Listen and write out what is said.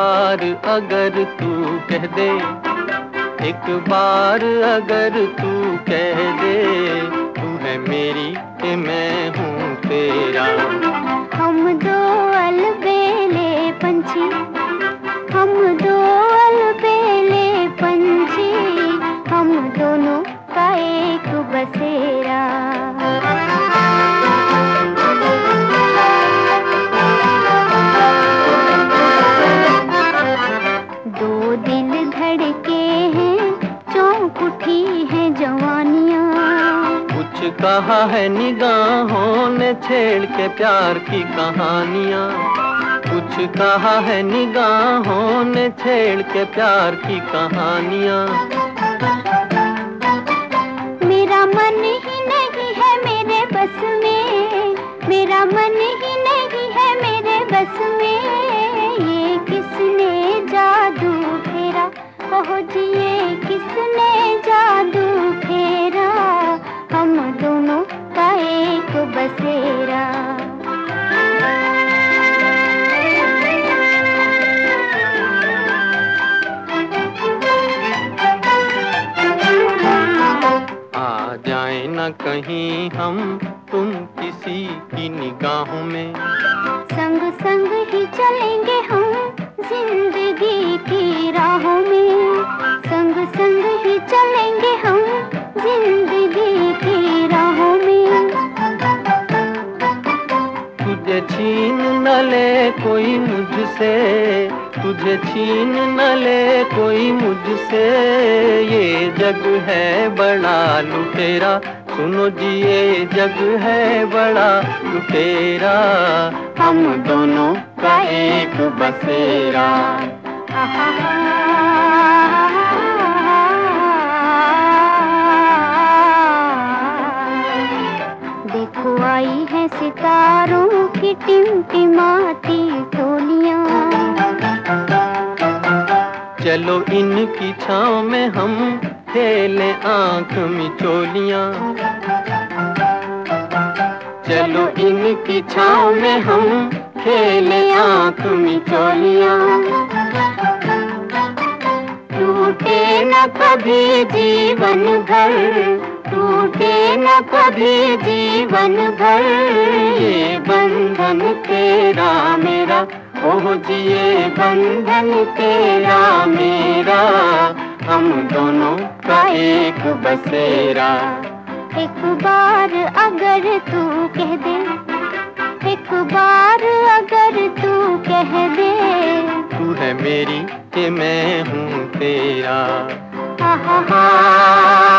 अगर तू कह दे, एक बार अगर तू कह दे तू है मेरी कि मैं हूँ तेरा। हम दो अलबेले पंछी, हम दो अलबेले पंछी, हम दोनों का एक बसेरा कहा है निगाहों ने छेड़ के प्यार की कहानियाँ। कुछ कहा है निगाहों ने छेड़ के प्यार की कहानियाँ। जाए न कहीं हम तुम किसी की निगाहों में। संग संग ही चलेंगे हम ज़िंदगी की राहों में। संग संग ही चलेंगे हम ज़िंदगी की राहों में। तुझे छीन न ले कोई मुझसे तुझे छीन न ले कोई मुझसे ये जग है बड़ा लुटेरा। सुनो जी, ये जग है बड़ा लुटेरा। हम दोनों का एक बसेरा। देखो, आई है सितारों की टिमटिमाती टोलियाँ। चलो इनकी छाँव में हम खेले आँख मिचोलियाँ। चलो इनकी छाँव में हम खेले आँख मिचोलियाँ। टूटे न कभी जीवन भर, टूटे न कभी जीवन भर, ये बंधन तेरा मेरा। ये बंधन तेरा मेरा। हम दोनों का एक बसेरा। एक बार अगर तू कह दे एक बार अगर तू कह दे। तू है मेरी कि मैं हूँ तेरा। हा।